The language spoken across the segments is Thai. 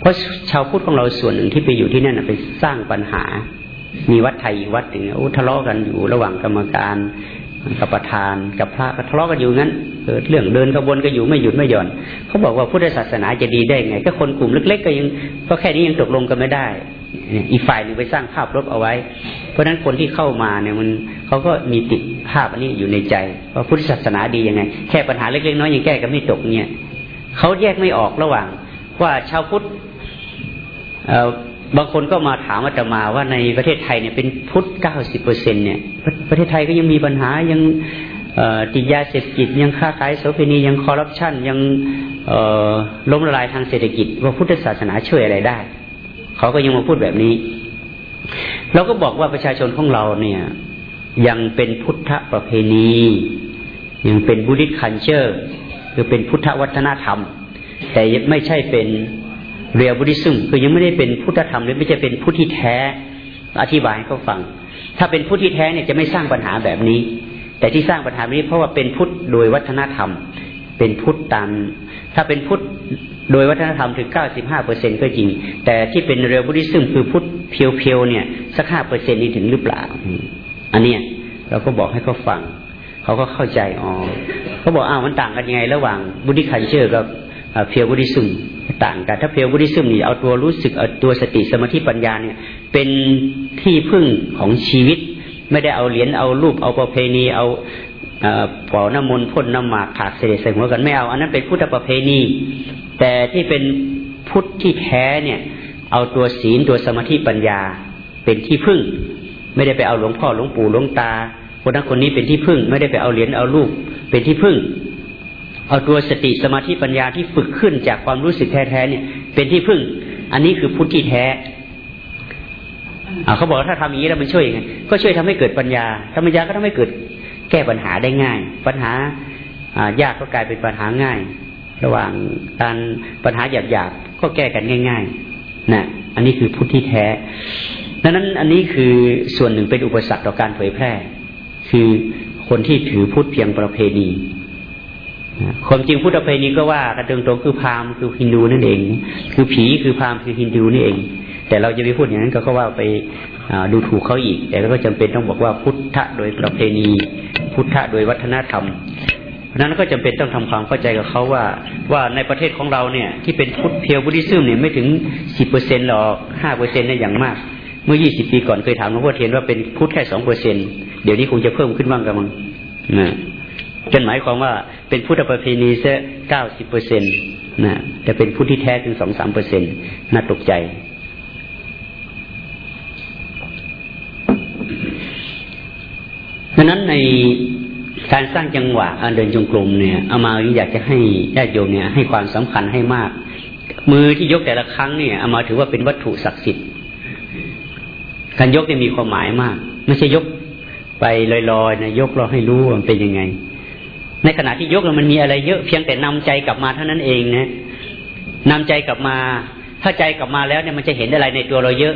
เพราะชาวพุทธของเราส่วนหนึ่งที่ไปอยู่ที่นั่นไปสร้างปัญหา มีวัดไทยวัดหนึ่งโอ้ทะเลาะกันอยู่ระหว่างกรรมการกับประธานกับพระก็ทะเลาะกันอยู่งั้นเกิดเรื่องเดินขบวนก็อยู่ไม่หยุดไม่หย่อนเขาบอกว่าพุทธศาสนาจะดีได้ไงก็คนกลุ่มเล็ก ๆ ก็ยังก็แค่นี้ยังตกลงกันไม่ได้ อีกฝ่ายหนึ่งไปสร้างภาพลบเอาไว้ เพราะฉะนั้นคนที่เข้ามาเนี่ยมันเขาก็มีติดภาพอันนี้อยู่ในใจว่าพุทธศาสนาดียังไง แค่ปัญหาเล็กๆน้อยยังแก้กันไม่ตกเนี่ยเขาแยกไม่ออกระหว่าง ว่าชาวพุทธ บางคนก็มาถามอาตมาว่าในประเทศไทยเนี่ยเป็นพุทธเก้าสิบเปอร์เซ็นเนี่ยประเทศไทยก็ยังมีปัญหายังติดยาเสพติดยังค้าขายโสเภณียังคอร์รัปชันยังล้มละลายทางเศรษฐกิจ ว่าพุทธศาสนาช่วยอะไรได้ เขาก็ยังมาพูดแบบนี้ เราก็บอกว่าประชาชนของเราเนี่ย ยังเป็นพุทธประเพณี ยังเป็นบุริษคันเชอร์ คือเป็นพุทธวัฒนธรรม แต่ไม่ใช่เป็น เรียลบุริซึมคือยังไม่ได้เป็นพุทธธรรมหรือไม่ใช่เป็นผู้ที่แท้ อธิบายให้เขาฟัง ถ้าเป็นผู้ที่แท้เนี่ยจะไม่สร้างปัญหาแบบนี้ แต่ที่สร้างปัญหาแบบนี้เพราะว่าเป็นพุทธโดยวัฒนธรรม เป็นพุทธตาม ถ้าเป็นพุทธโดยวัฒนธรรมถึงเก้าสิบห้าเปอร์เซ็นก็จริง แต่ที่เป็นเรียลบุริซึมคือพุทธเพียวๆเนี่ยสักห้าเปอร์เซ็นนี้ถึงหรือเปล่า อันเนี้ยเราก็บอกให้เขาฟังเขาก็เข้าใจอ๋อเขาบอกอ้าวมันต่างกันยังไง ระหว่างบุริคันเชอร์กับเพียวบุริซึม ต่างกัน ถ้าเพียวบุริซึมนี่เอาตัวรู้สึกเอาตัวสติสมาธิปัญญาเนี่ย เป็นที่พึ่งของชีวิต ไม่ได้เอาเหรียญเอารูปเอาประเพณีเอาเป่าน้ำมนต์พ่นน้ำหมากขากเสด็จใส่หัวกันไม่เอา อันนั้นเป็นพุทธประเพณี แต่ที่เป็นพุทธที่แท้เนี่ย เอาตัวศีลตัวสมาธิปัญญาเป็นที่พึ่ง ไม่ได้ไปเอาหลวงพ่อหลวงปู่หลวงตาคนนั้นคนนี้เป็นที่พึ่ง ไม่ได้ไปเอาเหรียญเอารูปเป็นที่พึ่ง เอาตัวสติสมาธิปัญญาที่ฝึกขึ้นจากความรู้สึกแท้ๆเนี่ย เป็นที่พึ่ง อันนี้คือพุทธที่แท้เขาบอกถ้าทำอย่างนี้แล้วมันช่วยยังไงก็ช่วยทำให้เกิดปัญญาธรรมญญาก็ทำให้เกิดแก้ปัญหาได้ง่าย ปัญหายากก็กลายเป็นปัญหาง่าย ระหว่างการปัญหาหยาบๆก็แก้กันง่ายๆนะอันนี้คือพุทธที่แท้ดังนั้นอันนี้คือส่วนหนึ่งเป็นอุปสรรคต่อการเผยแพร่ คือคนที่ถือพุทธเพียงประเพณี ความจริงพุทธประเพณีก็ว่ากันตรงๆคือพราหมณ์คือฮินดูนั่นเอง คือผีคือพราหมณ์คือฮินดูนี่เอง แต่เราจะไปพูดอย่างนั้นก็เขาว่าไปดูถูกเขาอีก แต่ก็จำเป็นต้องบอกว่าพุทธะโดยประเพณี พุทธะโดยวัฒนธรรมนั้นก็จำเป็นต้องทำความเข้าใจกับเขาว่า ว่าในประเทศของเราเนี่ยที่เป็นพุทธ pure Buddhism เนี่ยไม่ถึงสิบเปอร์เซ็นต์หรอกห้าเปอร์เซ็นต์เนี่ยอย่างมาก เมื่อยี่สิบปีก่อนเคยถามหลวงพ่อเทียนว่าเป็นพุทธแค่สองเปอร์เซ็นต์เดี๋ยวนี้คงจะเพิ่มขึ้นบ้างกันมั้งนะ จนหมายความว่าเป็นพุทธประเพณีเสียเก้าสิบเปอร์เซ็นต์นะแต่เป็นพุทธที่แท้ถึงสองสามเปอร์เซ็นต์น่าตกใจ ดังนั้นในการสร้างจังหวะอันเดินจงกรมเนี่ยเอามาอยากจะให้ญาติโยมเนี่ยให้ความสำคัญให้มาก มือที่ยกแต่ละครั้งเนี่ยเอามาถือว่าเป็นวัตถุศักดิ์สิทธิ์ การยกเนี่ยมีความหมายมาก ไม่ใช่ยกไปลอยๆนะยกเราให้รู้ว่ามันเป็นยังไง ในขณะที่ยกมันมีอะไรเยอะเพียงแต่นำใจกลับมาเท่านั้นเองนะนำใจกลับมา ถ้าใจกลับมาแล้วเนี่ยมันจะเห็นอะไรในตัวเราเยอะ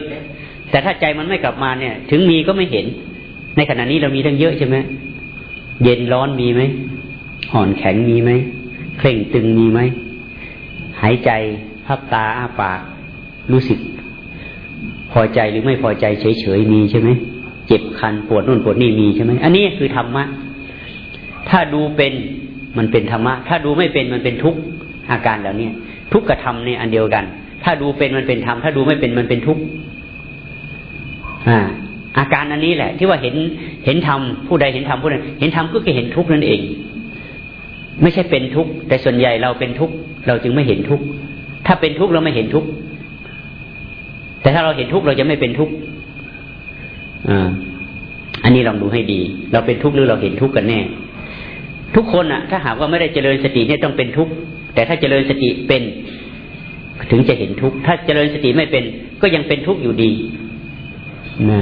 แต่ถ้าใจมันไม่กลับมาเนี่ย ถึงมีก็ไม่เห็น ในขณะนี้เรามีทั้งเยอะใช่ไหมเย็นร้อนมีไหมห่อนแข็งมีไหมเคร่งตึงมีไหมหายใจพับตาอ้าปากรู้สึก พอใจหรือไม่พอใจเฉยๆมีใช่ไหมเจ็บคันปวดนู่นปวดนี่มีใช่ไหมอันนี้คือธรรมะ ถ้าดูเป็นมันเป็นธรรมะ ถ้าดูไม่เป็นมันเป็นทุกข์อาการเหล่านี้ทุกข์กับธรรมเนี่ยอันเดียวกัน ถ้าดูเป็นมันเป็นธรรมถ้าดูไม่เป็นมันเป็นทุกข์อ่า อาการอันนี้แหละ ที่ว่าเห็นเห็นธรรมผู้ใดเห็นธรรมผู้นั้นเห็นธรรมก็คือเห็นทุกข์นั่นเอง ไม่ใช่เป็นทุกข์แต่ส่วนใหญ่เราเป็นทุกข์เราจึงไม่เห็นทุกข์ถ้าเป็นทุกข์เราไม่เห็นทุกข์แต่ถ้าเราเห็นทุกข์เราจะไม่เป็นทุกข์อ่าอันนี้ลองดูให้ดี เราเป็นทุกข์หรือเราเห็นทุกข์กันแน่ ทุกคนอะถ้าหากว่าไม่ได้เจริญสติเนี่ยต้องเป็นทุกข์แต่ถ้าเจริญสติเป็นถึงจะเห็นทุกข์ถ้าเจริญสติไม่เป็น ก็ยังเป็นทุกข์อยู่ดีนะ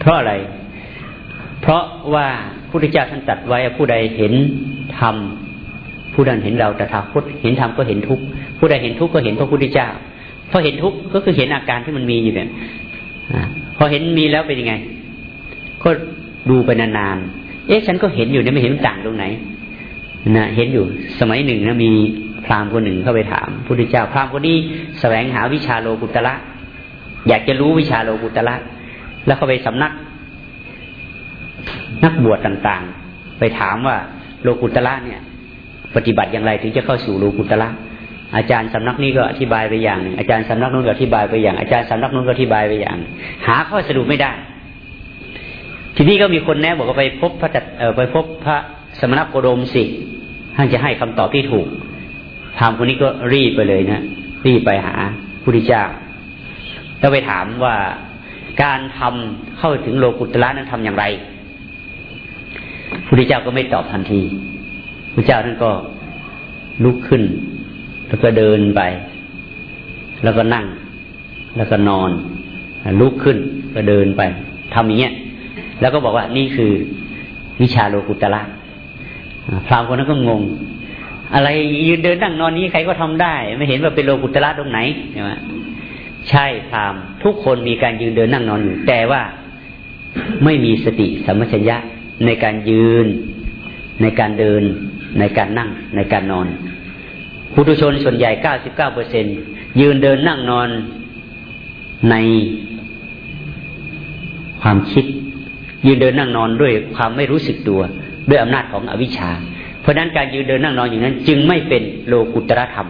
เพราะอะไร เพราะว่าพระพุทธเจ้าท่านตัดไว้ผู้ใดเห็นธรรมผู้นั้นเห็นเราแต่ถาคตเห็นธรรมก็เห็นทุกข์ผู้ใดเห็นทุกข์ก็เห็นพระพุทธเจ้าพอเห็นทุกข์ก็คือเห็นอาการที่มันมีอยู่เนี่ยพอเห็นมีแล้วเป็นยังไง ก็ดูไปนานๆเอ๊ะฉันก็เห็นอยู่เนี่ยไม่เห็นต่างตรงไหน นะเห็นอยู่สมัยหนึ่งนะมีพราหมณ์คนหนึ่งเข้าไปถามพุทธเจ้าพราหมณ์คนนี้แสวงหาวิชาโลกุตละ อยากจะรู้วิชาโลกุตละ แล้วเขาไปสำนัก นักบวชต่างๆ ไปถามว่าโลกุตละเนี่ย ปฏิบัติอย่างไรถึงจะเข้าสู่โลกุตละอาจารย์สำนักนี้ก็อธิบายไปอย่าง อาจารย์สำนักนู้นก็อธิบายไปอย่าง อาจารย์สำนักนู้นก็อธิบายไปอย่าง หาข้อสรุปไม่ได้ ทีนี้ก็มีคนแนะบอกว่าไปพบพระจัดไปพบพระสมณโคดมสิ ท่านจะให้คำตอบที่ถูกพามคนนี้ก็รีบไปเลยนะรีบไปหาพุทธเจ้าแล้วไปถามว่าการทำเข้าถึงโลกุตละนั้นทำอย่างไรพุทธเจ้าก็ไม่ตอบทันทีพระเจ้าท่านก็ลุกขึ้น แล้วก็เดินไป แล้วก็นั่ง แล้วก็นอน ลุกขึ้นก็เดินไปทำอย่างเงี้ย แล้วก็บอกว่านี่คือวิชาโลกุตละ พรามคนนั้นก็งง อะไรยืนเดินนั่งนอนนี้ใครก็ทำได้ ไม่เห็นว่าเป็นโลกุตละตรงไหนใช่ไหมใช่พรามทุกคนมีการยืนเดินนั่งนอนอยู่ แต่ว่าไม่มีสติสัมปชัญญะในการยืน ในการเดิน ในการนั่ง ในการนอนผู้ทุชนส่วนใหญ่เก้าสิบเก้าเปอร์เซ็นยืนเดินนั่งนอนในความคิด ยืนเดินนั่งนอนด้วยความไม่รู้สึกตัว ด้วยอำนาจของอวิชชา เพราะนั้นการยืนเดินนั่งนอนอย่างนั้น จึงไม่เป็นโลกุตรธรรม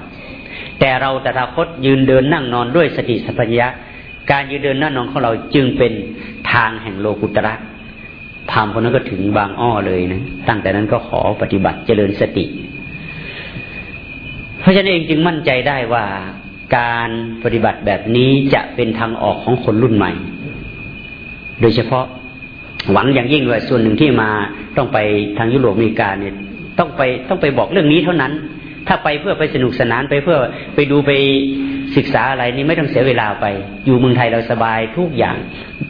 แต่เราตถาคตยืนเดินนั่งนอนด้วยสติสัพพัญญะการยืนเดินนั่งนอนของเราจึงเป็นทางแห่งโลกุตระพามคนนั้นก็ถึงบางอ้อเลยนะ ตั้งแต่นั้นก็ขอปฏิบัติเจริญสติ เพราะฉะนั้นเองจึงมั่นใจได้ว่าการปฏิบัติแบบนี้จะเป็นทางออกของคนรุ่นใหม่ โดยเฉพาะหวังอย่างยิ่งว่าส่วนหนึ่งที่มา ต้องไปทางยุโรปอเมริกาเนี่ยต้องไปต้องไปบอกเรื่องนี้เท่านั้น ถ้าไปเพื่อไปสนุกสนานไปเพื่อไปดูไปศึกษาอะไรนี่ไม่ต้องเสียเวลาไป อยู่เมืองไทยเราสบายทุกอย่าง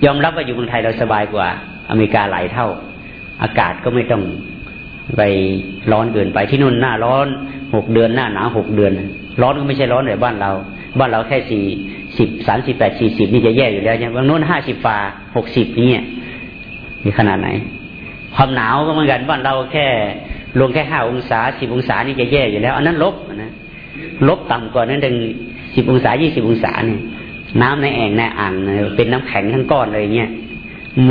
ยอมรับว่าอยู่เมืองไทยเราสบายกว่า อเมริกาหลายเท่า อากาศก็ไม่ต้องไปร้อนเกินไปที่นู่นหน้าร้อนหกเดือนหน้าหนาวหกเดือน ร้อนก็ไม่ใช่ร้อนแบบบ้านเรา บ้านเราแค่สี่สิบสามสิบแปดสี่สิบนี่จะแย่อยู่แล้วอย่างบางโน้นห้าสิบฟ้าหกสิบนี่มีขนาดไหน ความหนาวก็เหมือนกันบ้านเราแค่ลงแค่ห้าองศาสิบองศานี่จะแย่อยู่แล้ว อันนั้นลบนะลบต่ำกว่านั้นถึงสิบองศายี่สิบองศาเนี่ยน้ำในแอ่งในอ่างเป็นน้ำแข็งทั้งก้อนเลยเนี่ย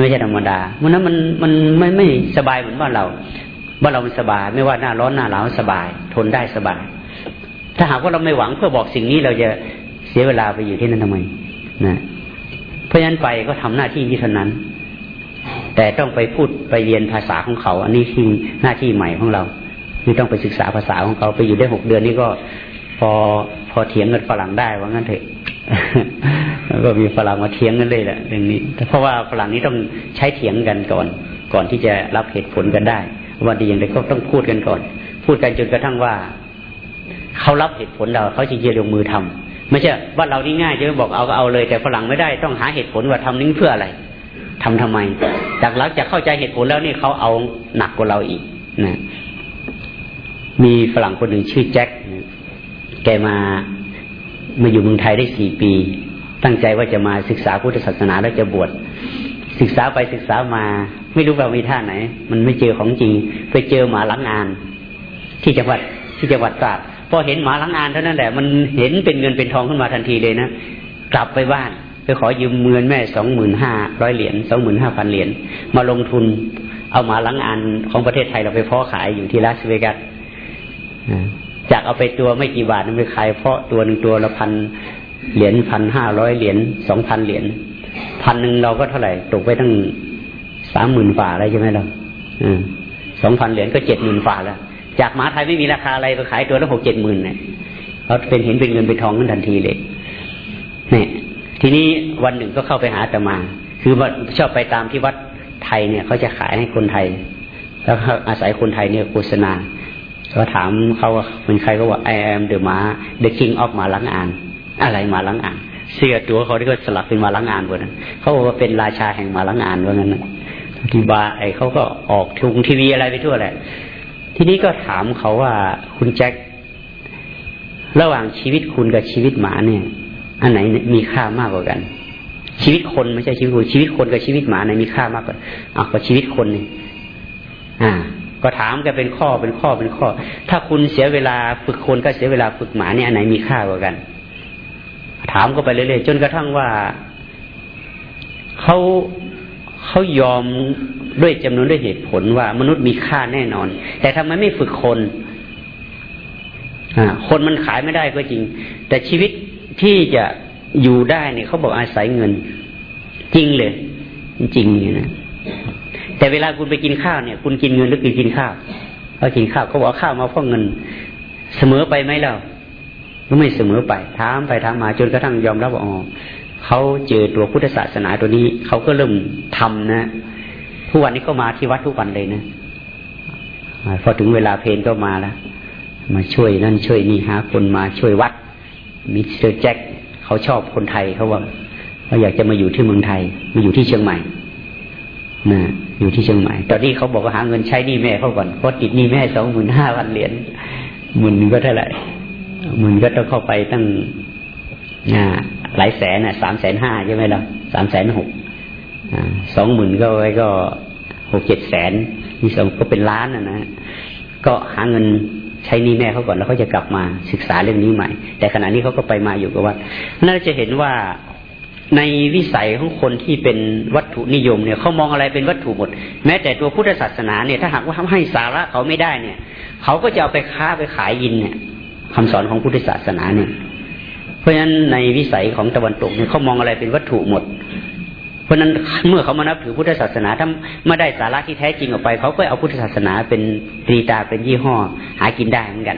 ไม่ใช่ธรรมดาเพราะนั้นมันมันไม่ไม่สบายเหมือนบ้านเราบ้านเรามันสบาย ไม่ว่าหน้าร้อนหน้าหนาวสบาย ทนได้สบาย ถ้าหากว่าเราไม่หวังเพื่อบอกสิ่งนี้เราจะเสียเวลาไปอยู่ที่นั่นทำไมนะเพราะฉะนั้นไปก็ทำหน้าที่นี้เท่านั้น แต่ต้องไปพูดไปเรียนภาษาของเขา อันนี้คือหน้าที่ใหม่ของเราคือต้องไปศึกษาภาษาของเขาไปอยู่ได้หกเดือนนี่ก็พอพอเถียงกันฝรั่งได้ว่างั้นเถอะแล้วก็มีฝรั่งมาเถียงกันเลยแหละเรื่องนี้เพราะว่าฝรั่งนี้ต้องใช้เถียงกันก่อน ก่อนที่จะรับเหตุผลกันได้ว่าดีอย่างไรก็ต้องพูดกันก่อน พูดกันจนกระทั่งว่าเขารับเหตุผลเราเขาจะเยลงมือทำไม่ใช่ว่าเรานี่ง่ายจะบอกเอาก็เอาเลย แต่ฝรั่งไม่ได้ต้องหาเหตุผลว่าทำนี้เพื่ออะไร ทำทำไม จากหลังจากเข้าใจเหตุผลแล้วนี่เขาเอาหนักกว่าเราอีกนะมีฝรั่งคนหนึ่งชื่อแจ็คแกมามาอยู่เมืองไทยได้สี่ปี ตั้งใจว่าจะมาศึกษาพุทธศาสนาแล้วจะบวชศึกษาไปศึกษามา ไม่รู้ว่ามีท่าไหน มันไม่เจอของจริง ไปเจอหมาล้างงาน ที่จังหวัดที่จังหวัดตราดพอเห็นหมาล้างงานเท่านั้นแหละมันเห็นเป็นเงินเป็นทองขึ้นมาทันทีเลยนะกลับไปบ้าน ไปขอยืมเงินแม่สองหมื่นห้าร้อยเหรียญสองหมื่นห้าพันเหรียญมาลงทุนเอามาลังอันของประเทศไทยเราไปเพาะขายอยู่ที่ลาสเวกัสจากเอาไปตัวไม่กี่บาทนั้นไปขายเพาะตัวหนึ่งตัวละพันเหรียญพันห้าร้อยเหรียญสองพันเหรียญพันหนึ่งเราก็เท่าไหร่ตกไปตั้งสามหมื่นฝ่าอะไรใช่ไหมเราสองพันเหรียญก็เจ็ดหมื่นฝ่าแล้วจากหมาไทยไม่มีราคาอะไรไปขายตัวละหกเจ็ดหมื่นเนี่ยเขาเป็นเห็นเป็นเงินเป็นทองกันทันทีเลยเนี่ย ทีนี้วันหนึ่งก็เข้าไปหาตมา คือว่าชอบไปตามที่วัดไทยเนี่ยเขาจะขายให้คนไทย แล้วอาศัยคนไทยเนี่ยโฆษณาก็ถามเขาว่าเป็นใครก็ว่า I am the มา the king of มาลังอ่าน อะไรมาลังอ่าน เสื้อตัวเขาที่เขาสลักเป็นมาลังอ่านหมดนั้นเขาบอกว่าเป็นราชาแห่งมาลังอ่านว่างั้นทีบาไอเขาก็ออกทุงทีวีอะไรไปทั่วแหละ ทีนี้ก็ถามเขาว่าคุณแจ็คระหว่างชีวิตคุณกับชีวิตหมาเนี่ย อันไหนมีค่ามากกว่ากัน ชีวิตคนไม่ใช่ชีวิตคนชีวิตคนกับชีวิตหมาไหนมีค่ามากกว่าอะก็ชีวิตคนนี่อ่า ก็ถามกันเป็นข้อเป็นข้อเป็นข้อ ถ้าคุณเสียเวลาฝึกคนก็เสียเวลาฝึกหมาเนี่ยอันไหนมีค่ากว่ากัน ถามก็ไปเรื่อยๆจนกระทั่งว่าเขาเขายอมด้วยจำนวนด้วยเหตุผลว่ามนุษย์มีค่าแน่นอน แต่ทำไมไม่ฝึกคนคนมันขายไม่ได้ก็จริง แต่ชีวิต ที่จะอยู่ได้เนี่ยเขาบอกอาศัยเงิน จริงเลย จริงเนี่ยนะแต่เวลาคุณไปกินข้าวเนี่ย คุณกินเงินหรือคุณกินข้าวเขากินข้าวเขาบอกข้าวมาเพราะเงิน เสมอไปไหมเราก็ไม่เสมอไปถามไปถามมาจนกระทั่งยอมรับว่าอ๋อเขาเจอตัวพุทธศาสนาตัวนี้เขาก็เริ่มทำนะทุกวันนี้ก็มาที่วัดทุกวันเลยนะพอถึงเวลาเพลนก็มาแล้วมาช่วยนั่นช่วยนี่หาคนมาช่วยวัด มิสเตอร์แจ็คเขาชอบคนไทยเขาว่าเขาอยากจะมาอยู่ที่เมืองไทย มาอยู่ที่เชียงใหม่นะอยู่ที่เชียงใหม่ ตอนนี้เขาบอกว่าหาเงินใช้หนี้แม่เขาก่อนเพราะติดหนี้แม่สองหมื่นห้าพันเหรียญหมื่นก็เท่าไหร่หมื่นก็ต้องเข้าไปตั้งหลายแสนอะสามแสนห้าใช่ไหมล่ะสามแสนหกสองหมื่นก็ไว้ก็หกเจ็ดแสนนี่สองก็เป็นล้านอะนะก็หาเงิน ใช้นี่แม่เขาก่อนแล้วเขาจะกลับมาศึกษาเรื่องนี้ใหม่ แต่ขณะนี้เขาก็ไปมาอยู่กับวัดน่าจะเห็นว่าในวิสัยของคนที่เป็นวัตถุนิยมเนี่ยเขามองอะไรเป็นวัตถุหมด แม้แต่ตัวพุทธศาสนาเนี่ยถ้าหากว่าทำให้สาระเขาไม่ได้เนี่ยเขาก็จะเอาไปค้าไปขายยินเนี่ยคำสอนของพุทธศาสนาเนี่ย เพราะฉะนั้นในวิสัยของตะวันตกเนี่ยเขามองอะไรเป็นวัตถุหมด เพราะนั้นเมื่อเขามานับถือพุทธศาสนาถ้าไม่ได้สาระที่แท้จริงออกไป เขาก็เอาพุทธศาสนาเป็นตรีตาเป็นยี่ห้อ หากินได้เหมือนกัน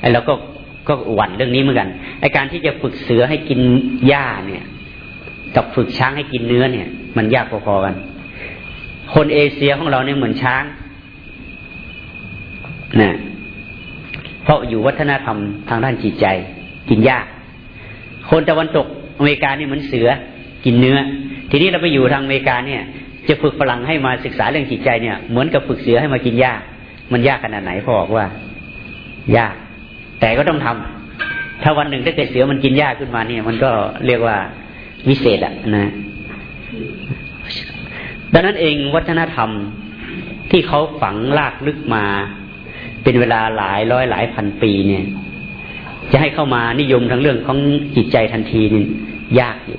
ไอ้เราก็ก็หวั่นเรื่องนี้เหมือนกันไอ้การที่จะฝึกเสือให้กินหญ้าเนี่ย กับฝึกช้างให้กินเนื้อเนี่ย มันยากพอๆกัน คนเอเชียของเราเนี่ยเหมือนช้างนะเพราะอยู่วัฒนธรรมทางด้านจิตใจ กินยาคนตะวันตกอเมริกานี่เหมือนเสือกินเนื้อ ทีนี้เราไปอยู่ทางอเมริกาเนี่ย จะฝึกฝรั่งให้มาศึกษาเรื่องจิตใจเนี่ย เหมือนกับฝึกเสือให้มากินหญ้ามันยากขนาดไหนพ่อบอกว่า ยาก แต่ก็ต้องทำถ้าวันหนึ่งถ้าเกิดเสือมันกินหญ้าขึ้นมาเนี่ย มันก็เรียกว่าวิเศษอะนะดังนั้นเองวัฒนธรรมที่เขาฝังลากลึกมา เป็นเวลาหลายร้อยหลายพันปีเนี่ย จะให้เข้ามานิยมทั้งเรื่องของจิตใจทันทีนี่ยากอยู่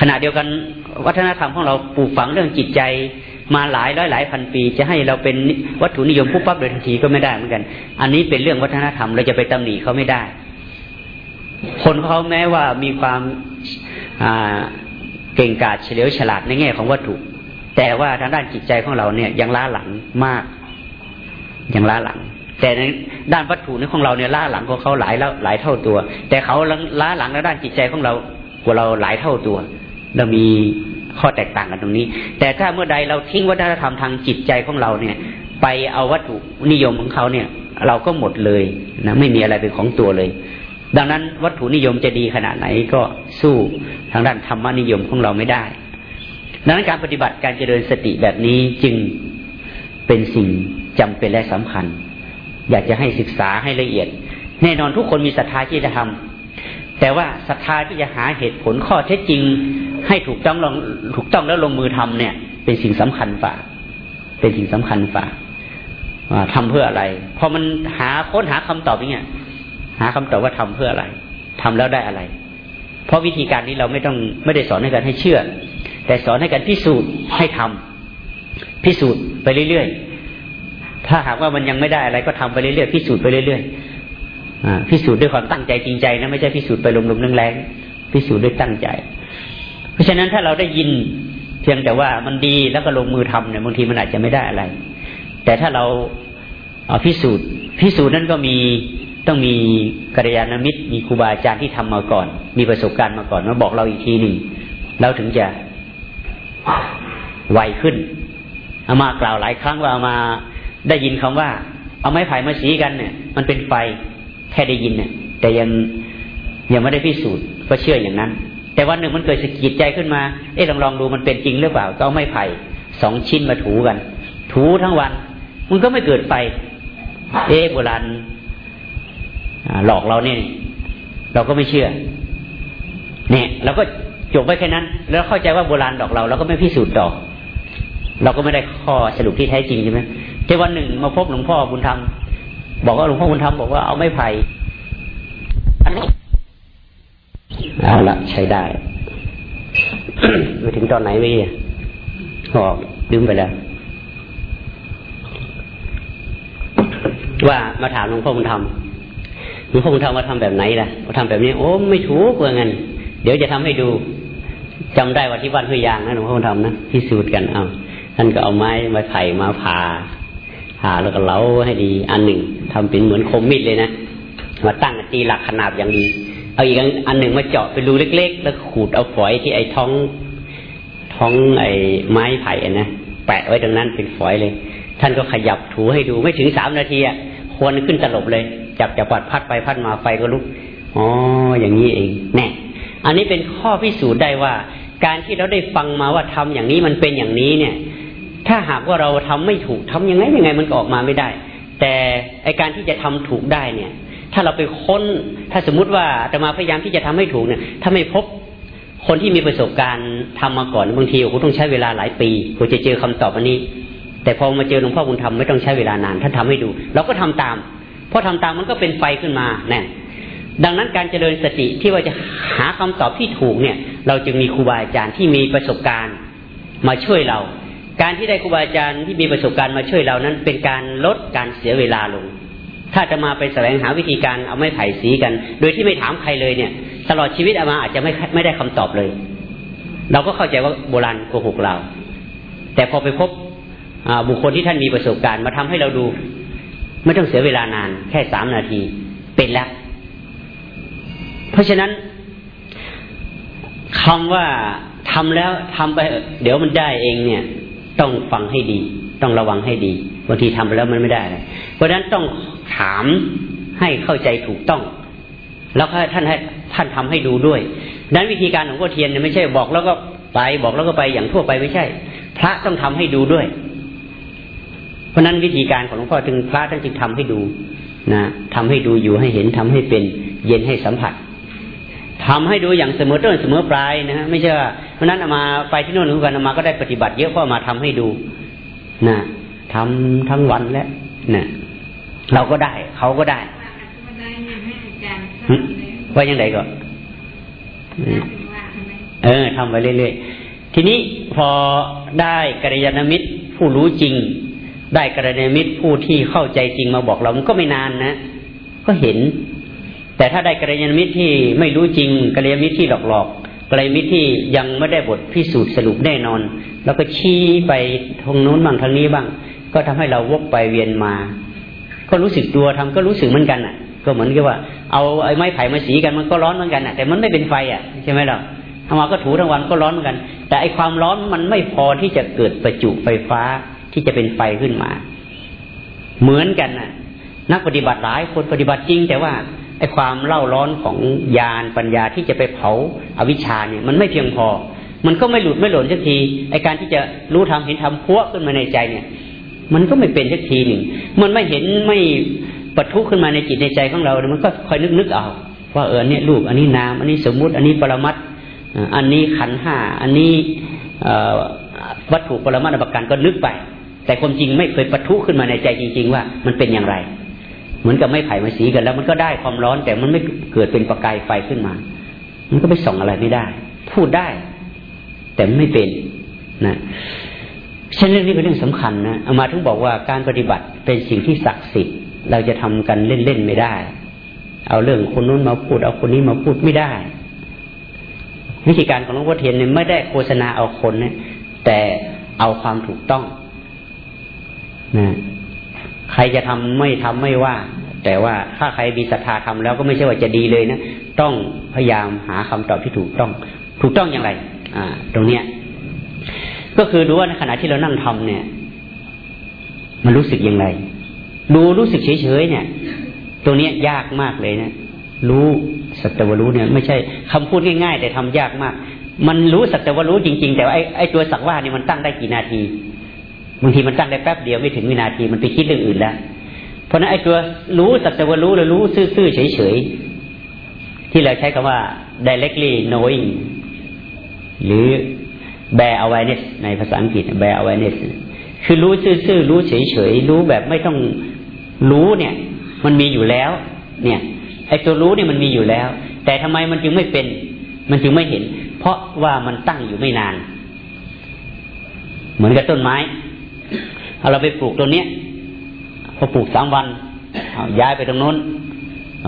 ขณะเดียวกัน วัฒนธรรมของเราปลูกฝังเรื่องจิตใจมาหลายร้อยหลายพันปี จะให้เราเป็นวัตถุนิยมปุ๊บปั๊บโดยทันทีก็ไม่ได้เหมือนกัน อันนี้เป็นเรื่องวัฒนธรรมเราจะไปตำหนิเขาไม่ได้ คนเขาแม้ว่ามีความเก่งกาจเฉลียวฉลาดในแง่ของวัตถุ แต่ว่าทางด้านจิตใจของเราเนี่ยยังล้าหลังมาก ยังล้าหลัง แต่ในด้านวัตถุนี่ของเราเนี่ยล้าหลังกว่าเขาหลายแล้วหลายเท่าตัว แต่เขาล้าหลังในด้านจิตใจของเรากว่าเราหลายเท่าตัว เรามี ข้อแตกต่างกันตรงนี้ แต่ถ้าเมื่อใดเราทิ้งวัฒนธรรมทางจิตใจของเราเนี่ย ไปเอาวัตถุนิยมของเขาเนี่ย เราก็หมดเลยนะไม่มีอะไรเป็นของตัวเลย ดังนั้นวัตถุนิยมจะดีขนาดไหนก็สู้ทางด้านธรรมนิยมของเราไม่ได้ดังนั้นการปฏิบัติการเจริญสติแบบนี้จึงเป็นสิ่งจำเป็นและสำคัญ อยากจะให้ศึกษาให้ละเอียด แน่นอนทุกคนมีศรัทธาที่จะทำ แต่ว่าศรัทธาที่จะหาเหตุผลข้อเท็จจริง ให้ถูกต้องลงถูกต้องแล้วลงมือทำเนี่ย เป็นสิ่งสำคัญฝ่าเป็นสิ่งสำคัญฝ่าว่าทำเพื่ออะไร พอมันหาค้นหาคำตอบอย่างเงี้ย หาคำตอบว่าทำเพื่ออะไรทำแล้วได้อะไร เพราะวิธีการนี้เราไม่ต้องไม่ได้สอนให้กันให้เชื่อ แต่สอนให้กันพิสูจน์ให้ทำพิสูจน์ไปเรื่อยๆถ้าหากว่ามันยังไม่ได้อะไรก็ทำไปเรื่อยๆพิสูจน์ไปเรื่อยๆ พิสูจน์ด้วยความตั้งใจจริงใจนะไม่ใช่พิสูจน์ไปลมๆแรงๆพิสูจน์ด้วยตั้งใจ เพราะฉะนั้นถ้าเราได้ยินเพียงแต่ว่ามันดีแล้วก็ลงมือทำเนี่ยบางทีมันอาจจะไม่ได้อะไร แต่ถ้าเราเอาพิสูจน์ พิสูจน์นั้นก็มีต้องมีกัลยาณมิตร มีครูบาอาจารย์ที่ทำมาก่อน มีประสบการณ์มาก่อนมาบอกเราอีกทีหนึ่งเราถึงจะไวขึ้นเอามากล่าวหลายครั้งว่าเอามาได้ยินคำว่า เอาไม้ไผ่มาสีกันเนี่ย มันเป็นไฟ ค่ได้ยินเนี่ยแต่ยังยังไม่ได้พิสูจน์ก็เชื่ออย่างนั้น แต่วันหนึ่งมันเกิดสะกิดใจขึ้นมา เอ๊ะลองลองดูมันเป็นจริงหรือเปล่า ก็เอาไม้ไผ่สองชิ้นมาถูกัน ถูทั้งวัน มันก็ไม่เกิดไฟ เอ๊ะโบราณหลอกเราเนี่ยเราก็ไม่เชื่อ เนี่ยเราก็จบไปแค่นั้น แล้วเข้าใจว่าโบราณดอกเราเราก็ไม่พิสูจน์ต่อ เราก็ไม่ได้ข้อสรุปที่แท้จริงใช่ไหมที่วันหนึ่งมาพบหลวงพ่อบุญธรรม บอกว่าหลวงพ่อบุญธรรมบอกว่าเอาไม้ไผ่เอาละใช้ได้ไปถึงตอนไหนไม่บอกลืมไปแล้ว ว่ามาถามหลวงพ่อบุญธรรมหลวงพ่อบุญธรรมาทำแบบไหนล่ะมาทำแบบนี้ โอ้ไม่ถูกเพื่อเงินเดี๋ยวจะทำให้ดูจำได้ว่าที่บ้านห้วยยางนะหลวงพ่อบุญธรรมนะพิสูจน์กันเอาท่านก็เอาไม้ไมาไผ่มาผ่า ผ่า แล้วก็เล้าให้ดี อันหนึ่งทำเป็นเหมือนคมมีดเลยนะมาตั้งตีหลักขนาดอย่างดี เอาอีกอันหนึ่งมาเจาะเป็นรูเล็ก ๆ แล้วขูดเอาฝอยที่ไอ้ท้องท้องไอ้ไม้ไผ่นะแปะไว้ตรงนั้นเป็นฝอยเลย ท่านก็ขยับถูให้ดูไม่ถึงสามนาทีอะควรขึ้นตลบเลยจับจับปัดพัดไปพัดมาไฟก็ลุกอ๋ออย่างนี้เองแน่อันนี้เป็นข้อพิสูจน์ได้ว่า การที่เราได้ฟังมาว่าทำอย่างนี้มันเป็นอย่างนี้เนี่ย ถ้าหากว่าเราทำไม่ถูกทำยังไงยังไงมันก็ออกมาไม่ได้ แต่ไอการที่จะทำถูกได้เนี่ย ถ้าเราไปค้น ถ้าสมมุติว่าจะมาพยายามที่จะทำให้ถูกเนี่ย ถ้าไม่พบคนที่มีประสบการณ์ทำมาก่อนบางทีคุณต้องใช้เวลาหลายปีกว่าจะเจอคำตอบอันนี้ แต่พอมาเจอหลวงพ่อบุญธรรมไม่ต้องใช้เวลานานท่านทาให้ดู เราก็ทำตามพอทำตามมันก็เป็นไฟขึ้นมาแน่ดังนั้นการเจริญสติที่ว่าจะหาคำตอบที่ถูกเนี่ย เราจึงมีครูบาอาจารย์ที่มีประสบการณ์มาช่วยเรา การที่ได้ครูบาอาจารย์ที่มีประสบการณ์มาช่วยเรานั้น เป็นการลดการเสียเวลาลง ถ้าจะมาไปแสวงหาวิธีการเอาไม้ไผ่สีกัน โดยที่ไม่ถามใครเลยเนี่ย ตลอดชีวิตอามาอาจจะไม่ไม่ได้คำตอบเลย เราก็เข้าใจว่าโบราณโกหกเรา แต่พอไปพบบุคคลที่ท่านมีประสบการณ์มาทำให้เราดู ไม่ต้องเสียเวลานาน แค่สามนาทีเป็นแล้ว เพราะฉะนั้นคำว่าทำแล้วทำไป เดี๋ยวมันได้เองเนี่ย ต้องฟังให้ดี ต้องระวังให้ดีบางทีทำไปแล้วมันไม่ได้ เพราะฉะนั้นต้องถามให้เข้าใจถูกต้อง แล้วท่านให้ท่านทำให้ดูด้วยนั้นวิธีการของพ่อเทียนเนี่ยไม่ใช่บอกแล้วก็ไปบอกแล้วก็ไปอย่างทั่วไปไม่ใช่ พระต้องทำให้ดูด้วย เพราะนั้นวิธีการของหลวงพ่อถึงพระท่านจึงทำให้ดูนะทำให้ดูอยู่ให้เห็นทำให้เป็น เย็นให้สัมผัส ทำให้ดูอย่างเสมอต้นเสมอปลายนะฮะไม่ใช่ว่าเพราะนั้นมาไปที่โน่นทุกกันมาก็ได้ปฏิบัติเยอะเพราะมาทำให้ดูนะทำทั้งวันแล้วนะเราก็ได้ เขาก็ได้ว่ายังไงก็เออทำไปเรื่อยๆทีนี้พอได้กัลยาณมิตรผู้รู้จริง ได้กระเนมิตรผู้ที่เข้าใจจริงมาบอกเรามันก็ไม่นานนะก็เห็น แต่ถ้าได้กระยาณมิตรที่ไม่รู้จริงกระยาณมิตรที่หลอกหลอกกระยาณมิตรที่ยังไม่ได้บทพิสูจน์สรุปแน่นอน แล้วก็ชี้ไปทางนู้นบ้างทางนี้บ้าง ก็ทำให้เราวกไปเวียนมา ก็รู้สึกตัวทำก็รู้สึกเหมือนกันอะ ก็เหมือนกับว่า เอาไอ้ไม้ไผ่มาสีกันมันก็ร้อนเหมือนกันอะ แต่มันไม่เป็นไฟอะใช่ไหมเราทำมาก็ถูทั้งวันก็ร้อนเหมือนกัน แต่ไอ้ความร้อนมันไม่พอที่จะเกิดประจุไฟฟ้าที่จะเป็นไฟขึ้นมา เหมือนกันน่ะ นักปฏิบัติหลายคนปฏิบัติจริง แต่ว่า ไอ้ความเล่าร้อนของญาณปัญญาที่จะไปเผาอาวิชชาเนี่ย มันไม่เพียงพอ มันก็ไม่หลุดไม่หล่นสักทีไอ้การที่จะรู้ทำเห็นทำพัวขึ้นมาในใจเนี่ย มันก็ไม่เป็นสักทีหนึ่งมันไม่เห็นไม่ปะทุขึ้นมาในจิตในใจของเรามันก็คอยนึกนึกเอาว่าเออเนี่ยรูปอันนี้นามอันนี้สมมุติ อันนี้ปรมัตอันนี้ขันห้าอันนี้วัตถุปรมาตประกันก็นึกไป แต่ความจริงไม่เคยปะทุขึ้นมาในใจจริง ๆ ว่ามันเป็นอย่างไร เหมือนกับไม่ไผ่มาสีกันแล้ว มันก็ได้ความร้อนแต่มันไม่เกิดเป็นประกายไฟขึ้นมา มันก็ไปส่องอะไรไม่ได้ พูดได้ แต่ไม่เป็นนะเช่นเรื่องนี้เป็นเรื่องสำคัญนะอามาถึงบอกว่าการปฏิบัติเป็นสิ่งที่ศักดิ์สิทธิ์เราจะทำกันเล่นๆไม่ได้ เอาเรื่องคนนู้นมาพูด เอาคนนี้มาพูดไม่ได้ วิธีการของหลวงพ่อเทียนเนี่ยไม่ได้โฆษณาเอาคนนะแต่เอาความถูกต้องนะ ใครจะทำไม่ทำไม่ว่า แต่ว่าถ้าใครมีศรัทธาทำแล้วก็ไม่ใช่ว่าจะดีเลยนะ ต้องพยายามหาคำตอบที่ถูกต้อง ถูกต้องอย่างไร อ่า ตรงเนี้ย ก็คือดูว่าในขณะที่เรานั่งทำเนี่ย มันรู้สึกอย่างไร ดูรู้สึกเฉยๆเนี่ย ตัวเนี้ยยากมากเลยนะ รู้สัตวรู้เนี่ย ไม่ใช่คำพูดง่าย ๆ แต่ทำยากมาก มันรู้สัตวารู้จริง ๆ แต่ว่าไอ้ไอ้ตัวสักว่านี่มันตั้งได้กี่นาทีางทีมันตั้งได้แป๊บเดียวไม่ถึงวินาทีมันไปคิดเรื่องอื่นแล้ว เพราะนั้นไอ้ตัวรู้สักแต่ว่ารู้หรือรู้ซื่อๆเฉยๆที่เราใช้คำว่า directly knowing หรือ bear awareness ในภาษาอังกฤษ bear awareness คือรู้ซื่อๆรู้เฉยๆรู้แบบไม่ต้องรู้เนี่ย มันมีอยู่แล้ว เนี่ยไอ้ตัวรู้เนี่ยมันมีอยู่แล้ว แต่ทำไมมันจึงไม่เป็น มันจึงไม่เห็น เพราะว่ามันตั้งอยู่ไม่นาน เหมือนกับต้นไม้ เอาเราไปปลูกต้นเนี้ยพอปลูกสามวันย้ายไปตรงโน้น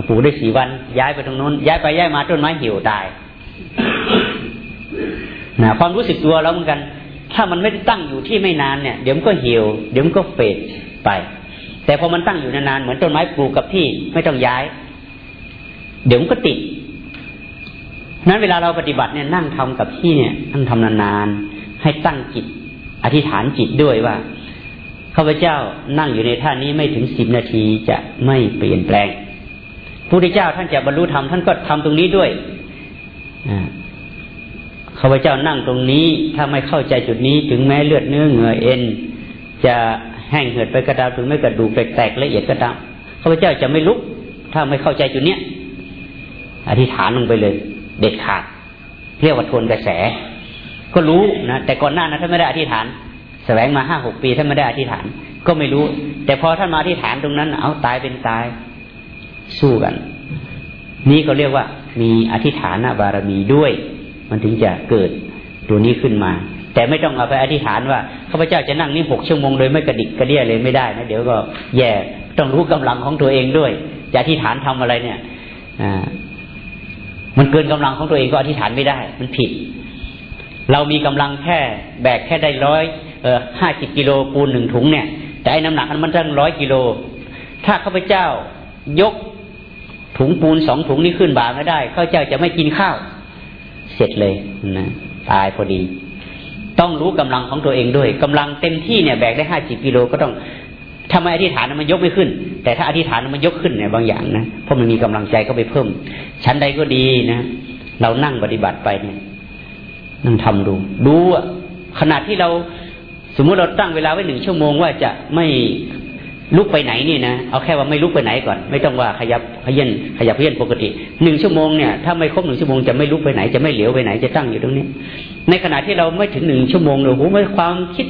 ปลูกได้สี่วัน ย้ายไปตรงโน้น ย้ายไปย้ายมาต้นไม้หี่ยวตายนะความรู้สึกตัวเราเหมือนกัน ถ้ามันไม่ได้ตั้งอยู่ที่ไม่นานเนี่ย เดี๋ยวมันก็หี่ยวเดี๋ยวมันก็เฟดไป แต่พอมันตั้งอยู่นานๆเหมือนต้นไม้ปลูกกับที่ไม่ต้องย้าย เดี๋ยวมันก็ติดนั้นเวลาเราปฏิบัติเนี่ยนั่งทำกับที่เนี่ยนั่งทำนานๆให้ตั้งจิต อธิษฐานจิตด้วยว่าข้าพเจ้านั่งอยู่ในท่านี้ไม่ถึงสิบนาทีจะไม่เปลี่ยนแปลงพระพุทธเจ้าท่านจะบรรลุธรรมท่านก็ทำตรงนี้ด้วยข้าพเจ้านั่งตรงนี้ ถ้าไม่เข้าใจจุดนี้ถึงแม้เลือดเนื้อเหงื่อเอ็น จะแห้งเหือดไปกระดาษถึงไม่กระดูกแตกละเอียดก็ตามข้าพเจ้าจะไม่ลุก ถ้าไม่เข้าใจจุดเนี้ยอธิษฐานลงไปเลย เด็ดขาด เรียกว่าทวนกระแส ก็รู้นะแต่ก่อนหน้านั้นท่านไม่ได้อธิษฐาน แสวงมาห้าหกปีท่านไม่ได้อธิษฐาน ก็ไม่รู้ แต่พอท่านมาอธิษฐานตรงนั้น เอาตายเป็นตาย สู้กัน นี่ก็เรียกว่า มีอธิษฐานบารมีด้วย มันถึงจะเกิดตัวนี้ขึ้นมา แต่ไม่ต้องเอาไปอธิษฐานว่าข้าพเจ้าจะนั่งนี่หกชั่วโมงโดยไม่กระดิกกระเดี้ยเลยไม่ได้นะเดี๋ยวก็แย่ต้องรู้กำลังของตัวเองด้วย จะอธิษฐานทำอะไรเนี่ย อ่า มันเกินกำลังของตัวเองก็อธิษฐานไม่ได้ มันผิด เรามีกำลังแค่แบกแค่ได้ร้อยเออห้าสิบกิโลปูนหนึ่งถุงเนี่ย แต่ไอ้น้ำหนักมันตั้งร้อยกิโล ถ้าข้าพเจ้ายกถุงปูนสองถุงนี้ขึ้นบาไม่ได้ข้าพเจ้าจะไม่กินข้าว เสร็จเลยนะตายพอดี ต้องรู้กำลังของตัวเองด้วยกำลังเต็มที่เนี่ยแบกได้ห้าสิบกิโลก็ต้องทำไมอธิษฐานมันยกไม่ขึ้น แต่ถ้าอธิษฐานมันยกขึ้นเนี่ยบางอย่างนะเพราะมันมีกำลังใจก็ไปเพิ่มชั้นใดก็ดีนะ เรานั่งปฏิบัติไปเนี่ย นั่งทำดู ดูขนาดที่เราสมมุติเราตั้งเวลาไว้หนึ่งชั่วโมงว่าจะไม่ลุกไปไหนนี่นะเอาแค่ว่าไม่ลุกไปไหนก่อน ไม่ต้องว่าขยับขยันขยับเพี้ยนปกติหนึ่งชั่วโมงเนี่ยถ้าไม่ครบหนึ่งชั่วโมงจะไม่ลุกไปไหนจะไม่เหลียวไปไหนจะตั้งอยู่ตรงนี้ ในขณะที่เราไม่ถึงหนึ่งชั่วโมงเลยโอ้โหไม่ความคิด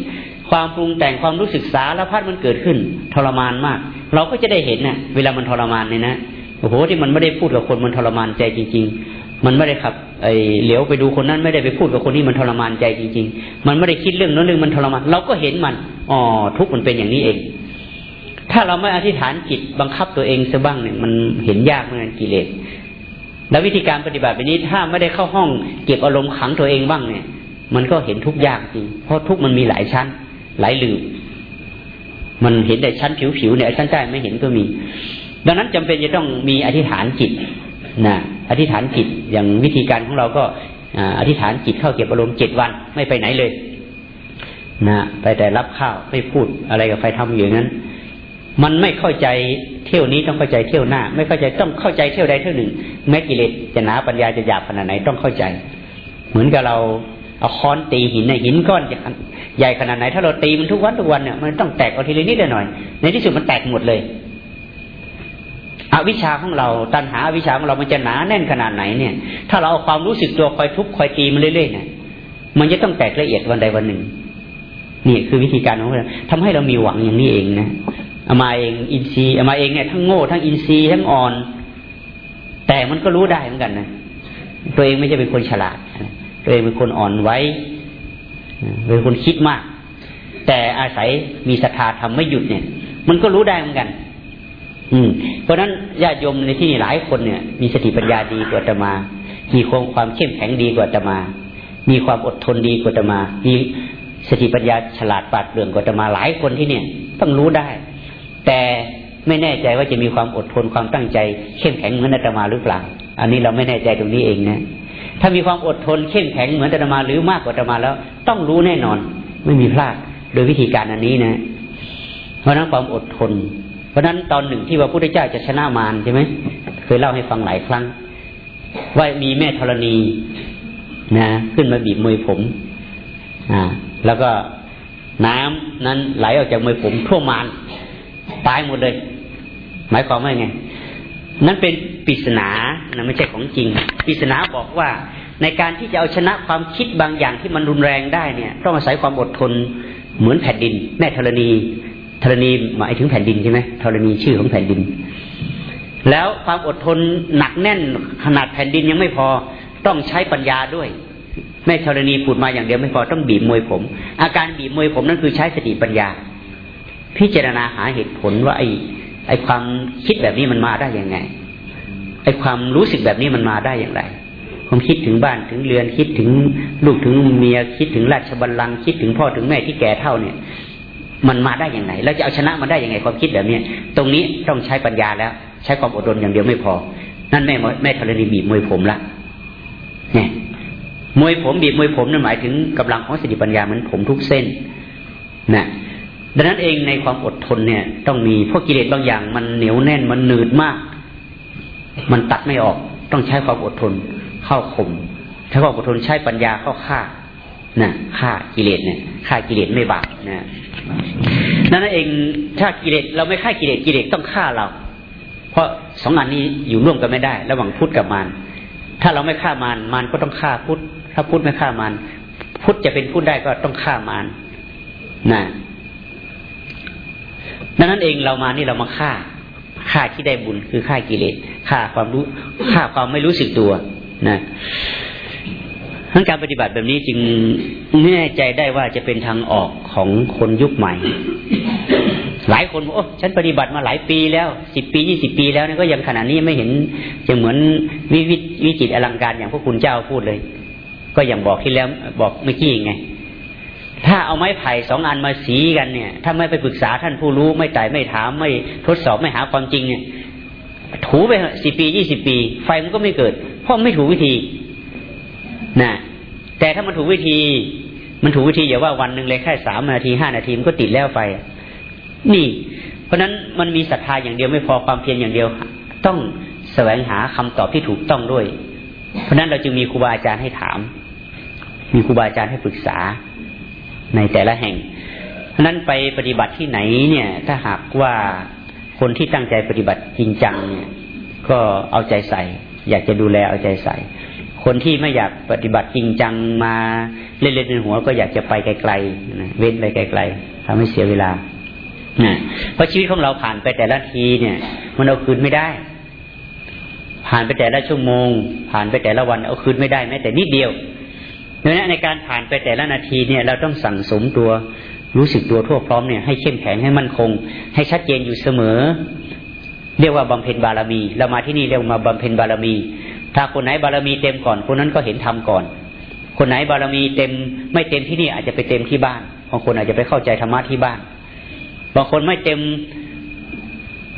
ความปรุงแต่งความรู้สึกสารพัดมันเกิดขึ้น ทรมานมาก เราก็จะได้เห็นนะ่ะ เวลามันทรมานเนี่ยนะโอ้โหที่มันไม่ได้พูดกับคนมันทรมานใจจริง ๆ มันไม่ได้ขับ ไอ้เหลียวไปดูคนนั้นไม่ได้ไปพูดกับคนที่มันทรมานใจจริง ๆ มันไม่ได้คิดเรื่องนั้นเรื่องมันทรมาน เราก็เห็นมันอ๋อทุกมันเป็นอย่างนี้เอง ถ้าเราไม่อธิษฐานจิตบังคับตัวเองซะบ้างเนี่ยมันเห็นยากเหมือนกิเลสแล้ววิธีการปฏิบัติแบบนี้ถ้าไม่ได้เข้าห้องเก็บอารมณ์ขังตัวเองบ้างเนี่ย มันก็เห็นทุกยากจริง เพราะทุกมันมีหลายชั้น หลายลืมมันเห็นแต่ชั้นผิวๆเนี่ยชั้นใต้ไม่เห็นก็มี ดังนั้นจำเป็นจะต้องมีอธิษฐานจิต นะอธิษฐานจิตอย่างวิธีการของเราก็อธิษฐานจิตเข้าเก็บอารมณ์เจ็ดวันไม่ไปไหนเลยนะไปแต่รับข้าวไม่พูดอะไรกับใครทำอย่างนั้น มันไม่เข้าใจเที่ยวนี้ต้องเข้าใจเที่ยวหน้า ไม่เข้าใจต้องเข้าใจเที่ยวใดเที่ยวหนึ่ง แม้กิเลสจะหนาปัญญาจะหยาบขนาดไหนต้องเข้าใจ เหมือนกับเราเอาค้อนตีหินในหินก้อนใหญ่ขนาดไหน ถ้าเราตีมันทุกวันทุกวันเนี่ยมันต้องแตกเอาทีละนิดหน่อย ในที่สุดมันแตกหมดเลย อวิชาของเรา ตัณหาอวิชาของเรามันจะหนาแน่นขนาดไหนเนี่ย ถ้าเราเอาความรู้สึกตัวคอยทุบคอยตีมันเรื่อยๆเนี่ยมันจะต้องแตกละเอียดวันใดวันหนึ่งนี่คือวิธีการของเราทำให้เรามีหวังอย่างนี้เองนะอามาเองอินทรีย์อามาเองเนี่ยทั้งโง่ทั้งอินทรีย์ทั้งอ่อน แต่มันก็รู้ได้เหมือนกันนะตัวเองไม่ใช่เป็นคนฉลาด ตัวเองเป็นคนอ่อนไว้เป็นคนคิดมาก แต่อาศัยมีศรัทธาทำไม่หยุดเนี่ย มันก็รู้ได้เหมือนกัน อืมเพราะฉะนั้นญาติโยมในที่นี้หลายคนเนี่ย มีสติปัญญาดีกว่าจะมา มีความความเข้มแข็งดีกว่าจะมา มีความอดทนดีกว่าจะมา มีสติปัญญาฉลาดปาดเปลืองกว่าจะมาหลายคนที่เนี่ย ต้องรู้ได้ แต่ไม่แน่ใจว่าจะมีความอดทนความตั้งใจ เข้มแข็งเหมือนอาตมาหรือเปล่า อันนี้เราไม่แน่ใจตรงนี้เองนะ ถ้ามีความอดทนเข้มแข็งเหมือนอาตมาหรือมากกว่าอาตมาแล้ว ต้องรู้แน่นอน ไม่มีพลาดโดยวิธีการอันนี้นะ เพราะนั้นความอดทน เพราะนั้นตอนหนึ่งที่ว่าพระพุทธเจ้าจะชนะมารใช่ไหมเคยเล่าให้ฟังหลายครั้ง ว่ามีแม่ธรณีนะ ขึ้นมาบีบมือผม อ่า แล้วก็น้ำนั้นไหลออกจากมือผมทั่วมารตายหมดเลย หมายความว่าไง นั่นเป็นปริศนานะไม่ใช่ของจริงปริศนาบอกว่าในการที่จะเอาชนะความคิดบางอย่างที่มันรุนแรงได้เนี่ย ต้องอาศัยความอดทนเหมือนแผ่นดิน แม่ธรณี ธรณีหมายถึงแผ่นดินใช่ไหมธรณีชื่อของแผ่นดิน แล้วความอดทนหนักแน่นขนาดแผ่นดินยังไม่พอต้องใช้ปัญญาด้วยแม่ธรณีพูดมาอย่างเดียวไม่พอต้องบีบมวยผม อาการบีบมวยผมนั่นคือใช้สติปัญญา พิจารณาหาเหตุผลว่าไอ้ไอ้ความคิดแบบนี้มันมาได้ยังไงไอ้ความรู้สึกแบบนี้มันมาได้อย่างไร ผมคิดถึงบ้านถึงเรือนคิดถึงลูกถึงเมียคิดถึงราชบัลลังก์คิดถึงพ่อถึงแม่ที่แก่เท่าเนี่ย มันมาได้อย่างไรแล้วจะเอาชนะมันได้ยังไงความคิดแบบนี้ตรงนี้ต้องใช้ปัญญาแล้ว ใช้ความอดทนอย่างเดียวไม่พอ นั่นแม่แม่ธรณีบีบมวยผมละเนี่ยมวยผมบีบมวยผมนั่นหมายถึงกำลังของสติปัญญาเหมือนผมทุกเส้นนะดังนั้นเองในความอดทนเนี่ย ต้องมีพวกกิเลสบางอย่าง มันเหนียวแน่นมันหนืดมาก มันตัดไม่ออก ต้องใช้ความอดทนเข้าข่มใช้ความอดทนใช้ปัญญาเข้าฆ่า นะฆ่ากิเลสเนี่ยฆ่ากิเลสไม่บาปนะนั่นเองถ้ากิเลสเราไม่ฆ่ากิเลสกิเลสต้องฆ่าเรา เพราะสองอันนี้อยู่ร่วมกันไม่ได้ ระหว่างพุทธกับมารถ้าเราไม่ฆ่ามารมารก็ต้องฆ่าพุทธถ้าพุทธไม่ฆ่ามารพุทธจะเป็นพุทธได้ก็ต้องฆ่ามารนะดังนั้นเองเรามานี่เรามาฆ่าฆ่าที่ได้บุญคือฆ่ากิเลสฆ่าความรู้ฆ่าความไม่รู้สึกตัวนะ ทั้งการปฏิบัติแบบนี้จึงแน่ใจได้ว่าจะเป็นทางออกของคนยุคใหม่ หลายคนบอกโอ้ฉันปฏิบัติมาหลายปีแล้วสิบปียี่สิบปีแล้วนี่ก็ยังขนาดนี้ไม่เห็นจะเหมือนวิวิวิจิตอลังการอย่างพวกคุณเจ้าพูดเลย ก็อย่างบอกที่แล้วบอกเมื่อกี้ไง ถ้าเอาไม้ไผ่สองอันมาสีกันเนี่ย ถ้าไม่ไปปรึกษาท่านผู้รู้ไม่ไต่ไม่ถามไม่ทดสอบไม่หาความจริงเนี่ยถูไปสิบปียี่สิบปี ไฟมันก็ไม่เกิด เพราะไม่ถูกวิธี นะแต่ถ้ามันถูกวิธี มันถูกวิธีอย่าว่าวันหนึ่งเลยแค่สามนาทีห้านาทีมันก็ติดแล้วไฟ นี่ เพราะนั้นมันมีศรัทธาอย่างเดียวไม่พอความเพียรอย่างเดียว ต้องแสวงหาคำตอบที่ถูกต้องด้วย เพราะนั้นเราจึงมีครูบาอาจารย์ให้ถาม มีครูบาอาจารย์ให้ปรึกษาในแต่ละแห่งเพราะนั้นไปปฏิบัติที่ไหนเนี่ย ถ้าหากว่าคนที่ตั้งใจปฏิบัติจริงจังเนี่ยก็เอาใจใส่ อยากจะดูแลเอาใจใส่ คนที่ไม่อยากปฏิบัติจริงจังมาเล่นๆในหัว ก็อยากจะไปไกลๆนะเว้นไปไกลๆทำให้เสียเวลานะเพราะชีวิตของเราผ่านไปแต่ละทีเนี่ย มันเอาคืนไม่ได้ ผ่านไปแต่ละชั่วโมง ผ่านไปแต่ละวันเอาคืนไม่ได้แม้แต่นิดเดียวดังนั้นในการผ่านไปแต่ละนาทีเนี่ยเราต้องสั่งสมตัวรู้สึกตัวทั่วพร้อมเนี่ยให้เข้มแข็งให้มั่นคง ให้ชัดเจนอยู่เสมอ เรียกว่าบำเพ็ญบารมี เรามาที่นี่เรียกมาบำเพ็ญบารมี ถ้าคนไหนบารมีเต็มก่อน คนนั้นก็เห็นธรรมก่อน คนไหนบารมีเต็ม ไม่เต็มที่นี่อาจจะไปเต็มที่บ้านบางคนอาจจะไปเข้าใจธรรมะที่บ้าน บางคนไม่เต็ม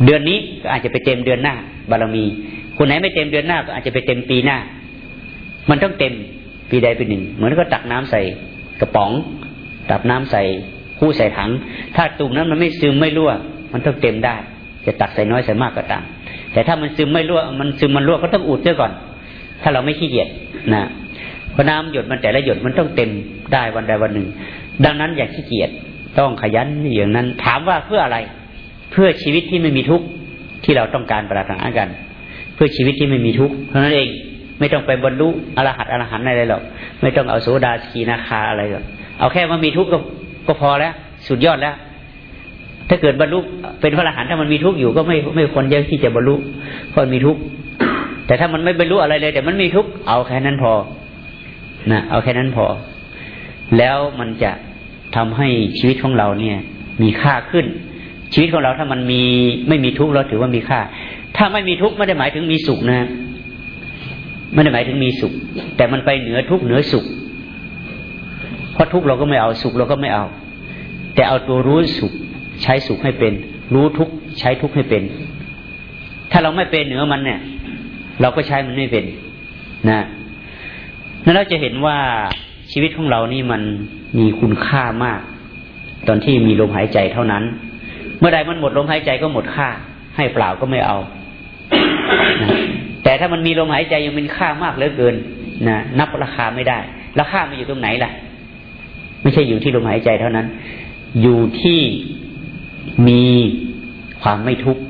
เดือนนี้ก็อาจจะไปเต็มเดือนหน้า บารมี คนไหนไม่เต็มเดือนหน้าก็อาจจะไปเต็มปีหน้า มันต้องเต็มปีใดปีหนึ่ง เหมือนก็ตักน้ำใส่กระป๋อง ตักน้ำใส่คู่ใส่ถัง ถ้าตุ่มนั้นมันไม่ซึมไม่รั่ว มันต้องเต็มได้ จะตักใส่น้อยใส่มากก็ตาม แต่ถ้ามันซึมไม่รั่วมันซึมมันรั่วก็ต้องอุดเสียก่อน ถ้าเราไม่ขี้เกียจนะเพราะน้ำหยดมันแต่ละหยดมันต้องเต็มได้วันใดวันหนึ่ง ดังนั้นอย่าขี้เกียจต้องขยันอย่างนั้น ถามว่าเพื่ออะไร เพื่อชีวิตที่ไม่มีทุกข์ที่เราต้องการปรารถนากัน เพื่อชีวิตที่ไม่มีทุกข์เท่านั้นเองไม่ต้องไปบรรลุอรหัตอรหันต์อะไรหรอกไม่ต้องเอาโสดาสกีนาคาอะไรหรอกเอาแค่ว่ามีทุกข์ก็พอแล้ว สุดยอดแล้ว ถ้าเกิดบรรลุเป็นพระอรหันต์ถ้ามันมีทุกข์อยู่ก็ไม่ไม่ควรยอะที่จะบรรลุเพราะมีทุกข์แต่ถ้ามันไม่บรรลุอะไรเลย แต่มันมีทุกข์เอาแค่นั้นพอนะเอาแค่นั้นพอ แล้วมันจะทำให้ชีวิตของเราเนี่ย มีค่าขึ้น ชีวิตของเราถ้ามันมีไม่มีทุกข์เราถือว่ามีค่า ถ้าไม่มีทุกข์ไม่ได้หมายถึงมีสุขนะไม่ได้หมายถึงมีสุข แต่มันไปเหนือทุกข์เหนือสุข เพราะทุกข์เราก็ไม่เอาสุขเราก็ไม่เอา แต่เอาตัวรู้สุข ใช้สุขให้เป็น รู้ทุกใช้ทุกให้เป็น ถ้าเราไม่เป็นเหนือมันเนี่ย เราก็ใช้มันไม่เป็นนะนั่นเราจะเห็นว่าชีวิตของเรานี่มันมีคุณค่ามาก ตอนที่มีลมหายใจเท่านั้น เมื่อใดมันหมดลมหายใจก็หมดค่า ให้เปล่าก็ไม่เอาแต่ถ้ามันมีลมหายใจยังมีค่ามากเหลือเกินนะนับราคาไม่ได้ ราคามันอยู่ตรงไหนล่ะ ไม่ใช่อยู่ที่ลมหายใจเท่านั้น อยู่ที่ มีความไม่ทุกข์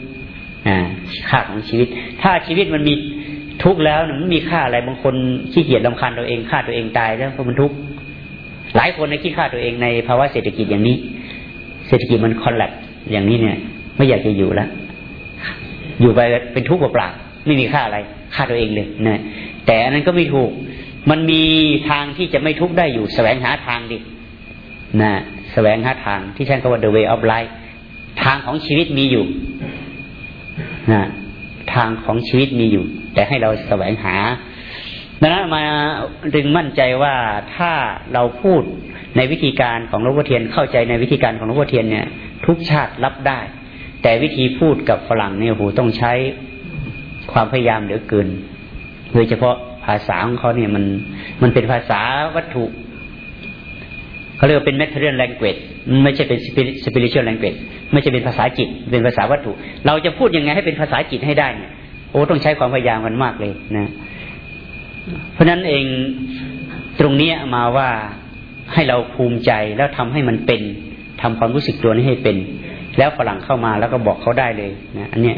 ค่าของชีวิต ถ้าชีวิตมันมีทุกข์แล้วมันมีค่าอะไรบางคนขี้เกียจลำคาญตัวเองฆ่าตัวเองตายแล้วเพราะมันทุกข์หลายคนในคิดฆ่าตัวเองในภาวะเศรษฐกิจอย่างนี้ เศรษฐกิจมันคอนแลบอย่างนี้เนี่ย ไม่อยากจะอยู่แล้วอยู่ไปเป็นทุกข์เปล่าไม่มีค่าอะไรฆ่าตัวเองเลยนะแต่อันนั้นก็ไม่ถูก มันมีทางที่จะไม่ทุกข์ได้อยู่แสวงหาทางดินะแสวงหาทางที่ฉันก็ว่า the way of life ทางของชีวิตมีอยู่นะทางของชีวิตมีอยู่ แต่ให้เราแสวงหาดังนั้นมาดึงมั่นใจว่าถ้าเราพูดในวิธีการของหลวงพ่อเทียนเข้าใจในวิธีการของหลวงพ่อเทียนเนี่ย ทุกชาติรับได้ แต่วิธีพูดกับฝรั่งเนี่ยโหต้องใช้ความพยายามเหลือเกินโดยเฉพาะภาษาของเขาเนี่ยมันมันเป็นภาษาวัตถุ เขาเรียกว่าเป็น material language ไม่ใช่เป็น spiritual language ไม่ใช่เป็นภาษาจิต เป็นภาษาวัตถุ เราจะพูดยังไงให้เป็นภาษาจิตให้ได้เนี่ยโอ้ต้องใช้ความพยายามกันมากเลยนะ เพราะนั้นเองตรงนี้มาว่าให้เราภูมิใจแล้วทำให้มันเป็นทำความรู้สึกตัวนี้ให้เป็น แล้วฝรั่งเข้ามาแล้วก็บอกเขาได้เลยนะอันเนี้ย